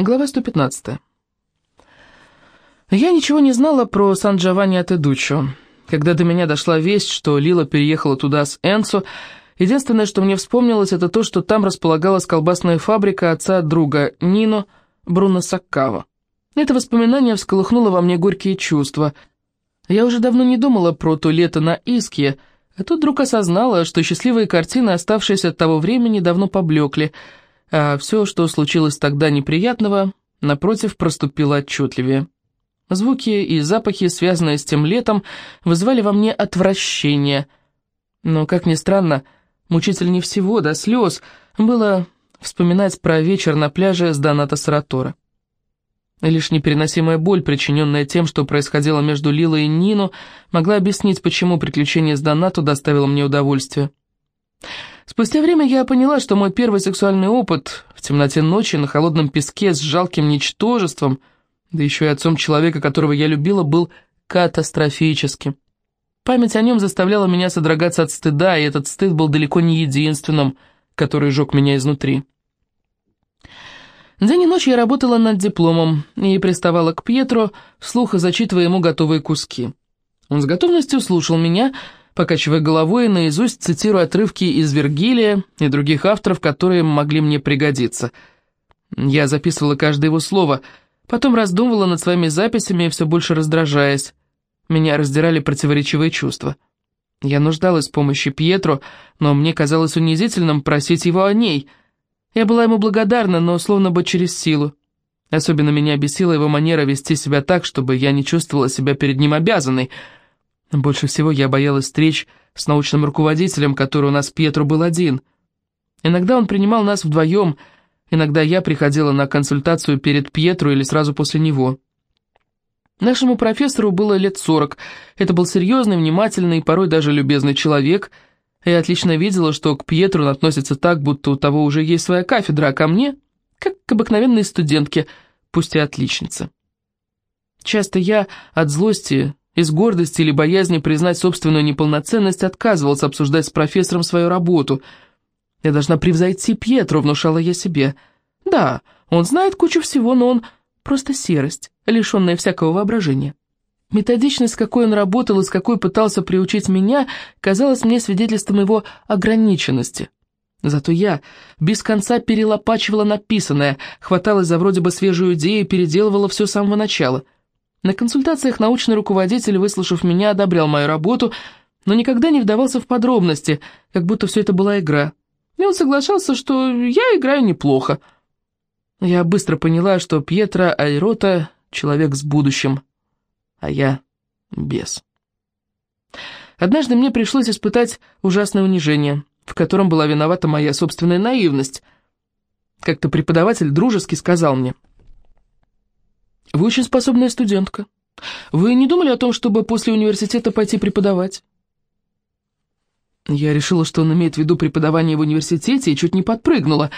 Глава 115. Я ничего не знала про Сан-Джованни от Эдучо. Когда до меня дошла весть, что Лила переехала туда с Энцо, единственное, что мне вспомнилось, это то, что там располагалась колбасная фабрика отца друга Нино Бруно Саккаво. Это воспоминание всколыхнуло во мне горькие чувства. Я уже давно не думала про то лето на Иске, а тут вдруг осознала, что счастливые картины, оставшиеся от того времени, давно поблекли, а все, что случилось тогда неприятного, напротив, проступило отчетливее. Звуки и запахи, связанные с тем летом, вызвали во мне отвращение. Но, как ни странно, мучительнее всего, до слез, было вспоминать про вечер на пляже с Доната Саратора. Лишь непереносимая боль, причиненная тем, что происходило между Лилой и Нину, могла объяснить, почему приключение с Донату доставило мне удовольствие. Спустя время я поняла, что мой первый сексуальный опыт в темноте ночи на холодном песке с жалким ничтожеством – да еще и отцом человека, которого я любила, был катастрофическим. Память о нем заставляла меня содрогаться от стыда, и этот стыд был далеко не единственным, который жег меня изнутри. День и ночь я работала над дипломом и приставала к Пьетро, вслух зачитывая ему готовые куски. Он с готовностью слушал меня, покачивая головой наизусть цитируя отрывки из Вергилия и других авторов, которые могли мне пригодиться. Я записывала каждое его слово — Потом раздумывала над своими записями, все больше раздражаясь. Меня раздирали противоречивые чувства. Я нуждалась в помощи Пьетро, но мне казалось унизительным просить его о ней. Я была ему благодарна, но словно бы через силу. Особенно меня бесила его манера вести себя так, чтобы я не чувствовала себя перед ним обязанной. Больше всего я боялась встреч с научным руководителем, который у нас Пьетро был один. Иногда он принимал нас вдвоем, Иногда я приходила на консультацию перед Пьетро или сразу после него. Нашему профессору было лет сорок. Это был серьезный, внимательный, порой даже любезный человек. Я отлично видела, что к Пьетру он относится так, будто у того уже есть своя кафедра, а ко мне — как к обыкновенной студентке, пусть и отличнице. Часто я от злости, из гордости или боязни признать собственную неполноценность отказывался обсуждать с профессором свою работу — я должна превзойти Пьетро, внушала я себе. Да, он знает кучу всего, но он просто серость, лишенная всякого воображения. Методичность, какой он работал и с какой пытался приучить меня, казалась мне свидетельством его ограниченности. Зато я без конца перелопачивала написанное, хваталась за вроде бы свежую идею и переделывала все с самого начала. На консультациях научный руководитель, выслушав меня, одобрял мою работу, но никогда не вдавался в подробности, как будто все это была игра. И он соглашался, что я играю неплохо. Я быстро поняла, что Пьетро Айрота — человек с будущим, а я — без. Однажды мне пришлось испытать ужасное унижение, в котором была виновата моя собственная наивность. Как-то преподаватель дружески сказал мне, «Вы очень способная студентка. Вы не думали о том, чтобы после университета пойти преподавать?» Я решила, что он имеет в виду преподавание в университете, и чуть не подпрыгнула.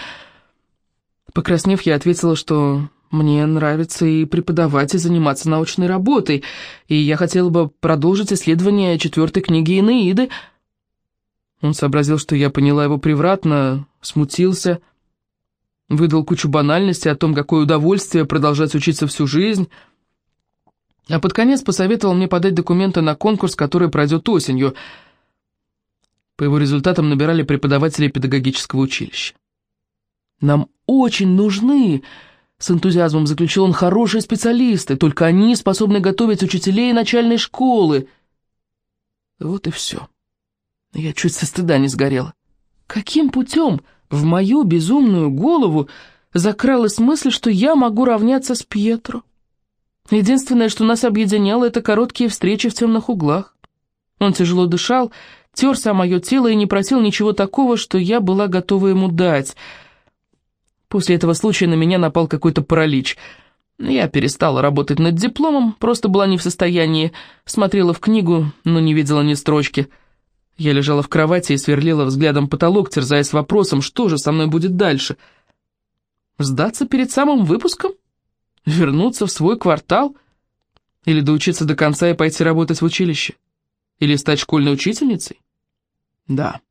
Покраснев, я ответила, что мне нравится и преподавать, и заниматься научной работой, и я хотела бы продолжить исследование четвертой книги Инеиды. Он сообразил, что я поняла его превратно, смутился, выдал кучу банальностей о том, какое удовольствие продолжать учиться всю жизнь, а под конец посоветовал мне подать документы на конкурс, который пройдет осенью — по его результатам набирали преподавателей педагогического училища. «Нам очень нужны», — с энтузиазмом заключил он, — «хорошие специалисты, только они способны готовить учителей начальной школы». Вот и все. Я чуть со стыда не сгорела. Каким путем в мою безумную голову закралась мысль, что я могу равняться с Пьетро? Единственное, что нас объединяло, это короткие встречи в темных углах. Он тяжело дышал, терся мое тело и не просил ничего такого, что я была готова ему дать. После этого случая на меня напал какой-то паралич. Я перестала работать над дипломом, просто была не в состоянии, смотрела в книгу, но не видела ни строчки. Я лежала в кровати и сверлила взглядом потолок, терзаясь вопросом, что же со мной будет дальше. Сдаться перед самым выпуском? Вернуться в свой квартал? Или доучиться до конца и пойти работать в училище? Или стать школьной учительницей? Да.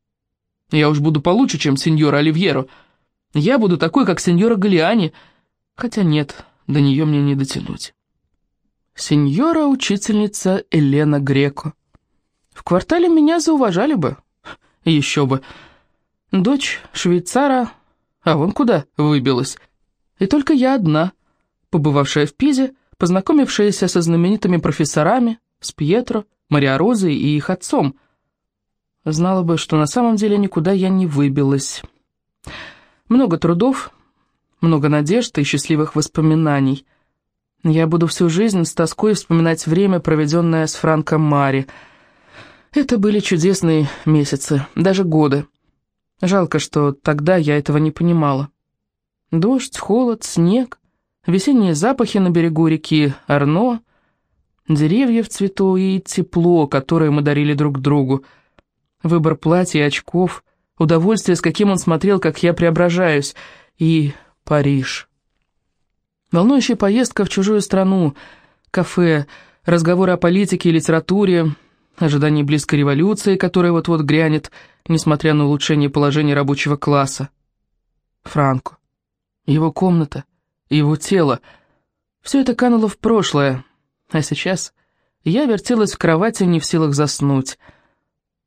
Я уж буду получше, чем сеньора Оливьеро. Я буду такой, как сеньора Галиани. Хотя нет, до нее мне не дотянуть. Сеньора-учительница Елена Греко. В квартале меня зауважали бы. Еще бы. Дочь швейцара, а вон куда выбилась. И только я одна, побывавшая в Пизе, познакомившаяся со знаменитыми профессорами, с Пьетро, Мария Розой и их отцом. Знала бы, что на самом деле никуда я не выбилась. Много трудов, много надежд и счастливых воспоминаний. Я буду всю жизнь с тоской вспоминать время, проведенное с Франком Мари. Это были чудесные месяцы, даже годы. Жалко, что тогда я этого не понимала. Дождь, холод, снег, весенние запахи на берегу реки Арно, деревья в цвету и тепло, которое мы дарили друг другу, выбор платья и очков, удовольствие, с каким он смотрел, как я преображаюсь, и Париж. Волнующая поездка в чужую страну, кафе, разговоры о политике и литературе, ожидание близкой революции, которая вот-вот грянет, несмотря на улучшение положения рабочего класса. Франко. Его комната, его тело. Все это кануло в прошлое, а сейчас я вертелась в кровати, не в силах заснуть.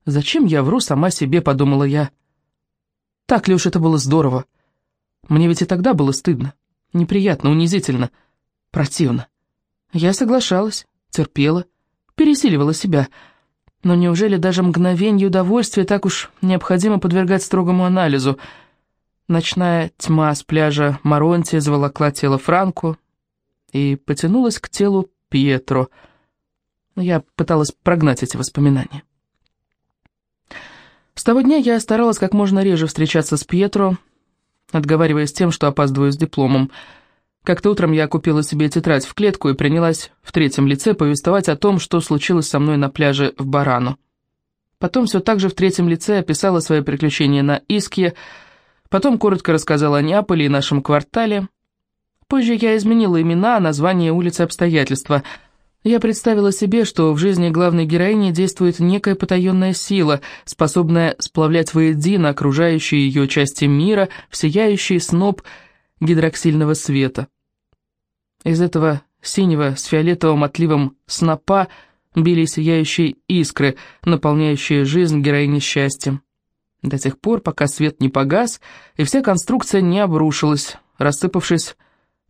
«Зачем я вру сама себе?» — подумала я. Так ли уж это было здорово? Мне ведь и тогда было стыдно, неприятно, унизительно, противно. Я соглашалась, терпела, пересиливала себя. Но неужели даже мгновенье удовольствия так уж необходимо подвергать строгому анализу? Ночная тьма с пляжа Маронти заволокла тело Франку и потянулась к телу Пьетро. Я пыталась прогнать эти воспоминания. С того дня я старалась как можно реже встречаться с Пьетро, отговариваясь тем, что опаздываю с дипломом. Как-то утром я купила себе тетрадь в клетку и принялась в третьем лице повествовать о том, что случилось со мной на пляже в Барану. Потом все так же в третьем лице описала свои приключения на Иске, потом коротко рассказала о Неаполе и нашем квартале. Позже я изменила имена, названия улиц и обстоятельства – я представила себе, что в жизни главной героини действует некая потаенная сила, способная сплавлять воедино окружающие ее части мира в сияющий сноп гидроксильного света. Из этого синего с фиолетовым отливом снопа били сияющие искры, наполняющие жизнь героини счастьем. До тех пор, пока свет не погас, и вся конструкция не обрушилась, рассыпавшись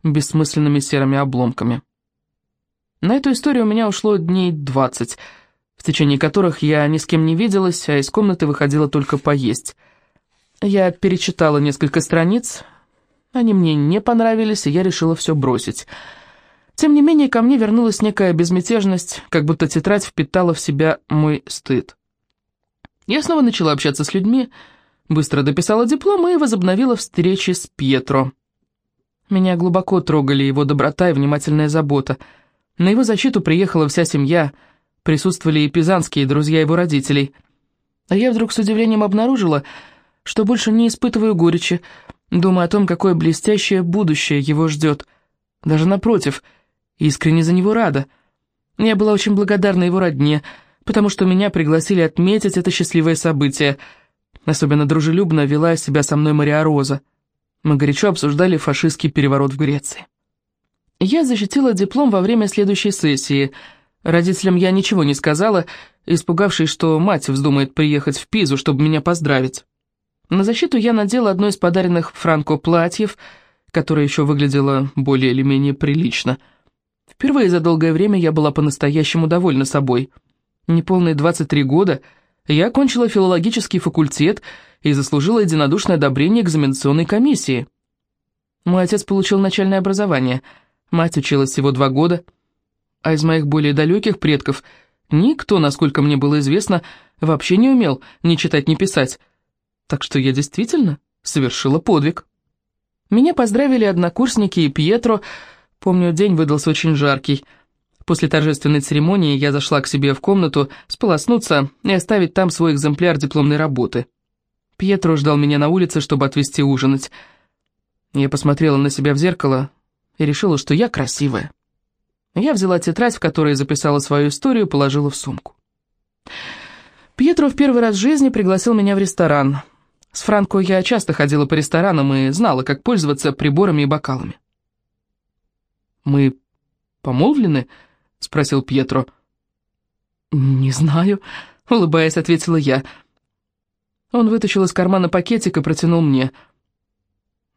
бессмысленными серыми обломками. На эту историю у меня ушло дней двадцать, в течение которых я ни с кем не виделась, а из комнаты выходила только поесть. Я перечитала несколько страниц, они мне не понравились, и я решила все бросить. Тем не менее, ко мне вернулась некая безмятежность, как будто тетрадь впитала в себя мой стыд. Я снова начала общаться с людьми, быстро дописала диплом и возобновила встречи с Пьетро. Меня глубоко трогали его доброта и внимательная забота — на его защиту приехала вся семья, присутствовали и пизанские друзья его родителей. А я вдруг с удивлением обнаружила, что больше не испытываю горечи, думая о том, какое блестящее будущее его ждет. Даже напротив, искренне за него рада. Я была очень благодарна его родне, потому что меня пригласили отметить это счастливое событие. Особенно дружелюбно вела себя со мной Мария Роза. Мы горячо обсуждали фашистский переворот в Греции. Я защитила диплом во время следующей сессии. Родителям я ничего не сказала, испугавшись, что мать вздумает приехать в Пизу, чтобы меня поздравить. На защиту я надела одно из подаренных Франко платьев, которое еще выглядело более или менее прилично. Впервые за долгое время я была по-настоящему довольна собой. Неполные 23 года я окончила филологический факультет и заслужила единодушное одобрение экзаменационной комиссии. Мой отец получил начальное образование – Мать училась всего два года, а из моих более далеких предков никто, насколько мне было известно, вообще не умел ни читать, ни писать. Так что я действительно совершила подвиг. Меня поздравили однокурсники и Пьетро, помню, день выдался очень жаркий. После торжественной церемонии я зашла к себе в комнату сполоснуться и оставить там свой экземпляр дипломной работы. Пьетро ждал меня на улице, чтобы отвезти ужинать. Я посмотрела на себя в зеркало, и решила, что я красивая. Я взяла тетрадь, в которой записала свою историю, положила в сумку. Пьетро в первый раз в жизни пригласил меня в ресторан. С Франко я часто ходила по ресторанам и знала, как пользоваться приборами и бокалами. «Мы помолвлены?» — спросил Пьетро. «Не знаю», — улыбаясь, ответила я. Он вытащил из кармана пакетик и протянул мне.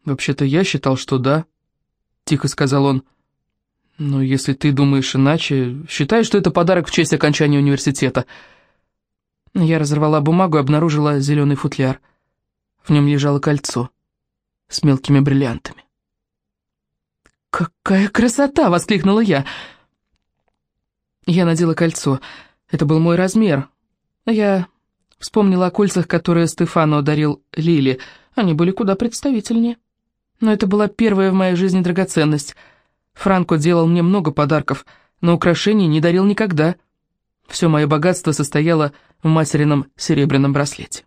«Вообще-то я считал, что да», — тихо сказал он. «Но если ты думаешь иначе, считай, что это подарок в честь окончания университета». Я разорвала бумагу и обнаружила зеленый футляр. В нем лежало кольцо с мелкими бриллиантами. «Какая красота!» — воскликнула я. Я надела кольцо. Это был мой размер. Я вспомнила о кольцах, которые Стефано дарил Лили. Они были куда представительнее. Но это была первая в моей жизни драгоценность. Франко делал мне много подарков, но украшений не дарил никогда. Все мое богатство состояло в материном серебряном браслете.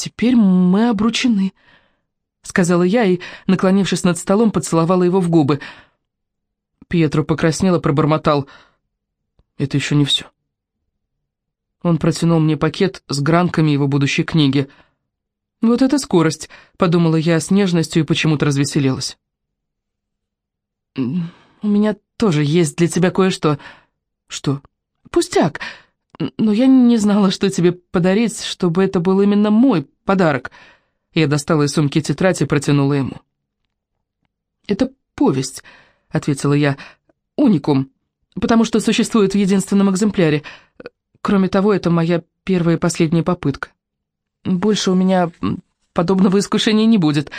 «Теперь мы обручены», — сказала я и, наклонившись над столом, поцеловала его в губы. Пьетро покраснел и пробормотал. «Это еще не все». Он протянул мне пакет с гранками его будущей книги. «Вот это скорость», — подумала я с нежностью и почему-то развеселилась. «У меня тоже есть для тебя кое-что». «Что?» «Пустяк но я не знала, что тебе подарить, чтобы это был именно мой подарок. Я достала из сумки тетрадь и протянула ему. «Это повесть», — ответила я, — «уникум, потому что существует в единственном экземпляре. Кроме того, это моя первая и последняя попытка. Больше у меня подобного искушения не будет».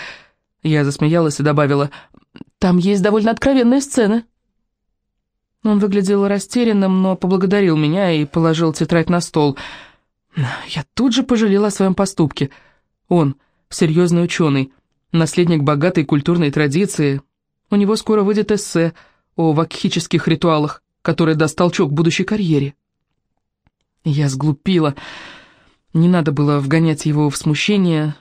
Я засмеялась и добавила, «Там есть довольно откровенные сцены». Он выглядел растерянным, но поблагодарил меня и положил тетрадь на стол. Я тут же пожалела о своем поступке. Он, серьезный ученый, наследник богатой культурной традиции. У него скоро выйдет эссе о вакхических ритуалах, который даст толчок будущей карьере. Я сглупила. Не надо было вгонять его в смущение,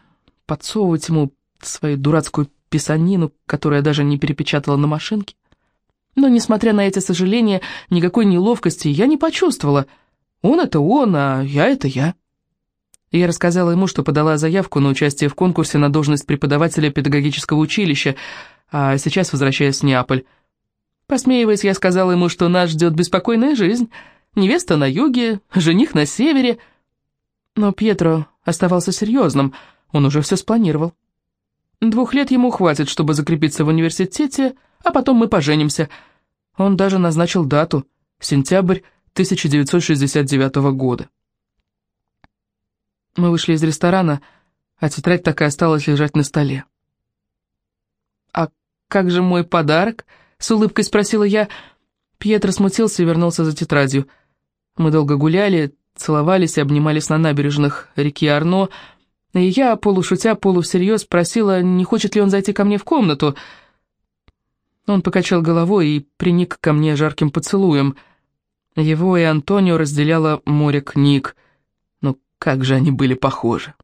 подсовывать ему свою дурацкую писанину, которую я даже не перепечатала на машинке. Но, несмотря на эти сожаления, никакой неловкости я не почувствовала. Он — это он, а я — это я. Я рассказала ему, что подала заявку на участие в конкурсе на должность преподавателя педагогического училища, а сейчас возвращаюсь в Неаполь. Посмеиваясь, я сказала ему, что нас ждет беспокойная жизнь. Невеста на юге, жених на севере. Но Пьетро оставался серьезным, он уже все спланировал. Двух лет ему хватит, чтобы закрепиться в университете, а потом мы поженимся. Он даже назначил дату — сентябрь 1969 года. Мы вышли из ресторана, а тетрадь так и осталась лежать на столе. «А как же мой подарок?» — с улыбкой спросила я. Пьетро смутился и вернулся за тетрадью. Мы долго гуляли, целовались и обнимались на набережных реки Арно, — и я, полушутя, полусерьез, спросила, не хочет ли он зайти ко мне в комнату. Он покачал головой и приник ко мне жарким поцелуем. Его и Антонио разделяло море книг. Ну, как же они были похожи.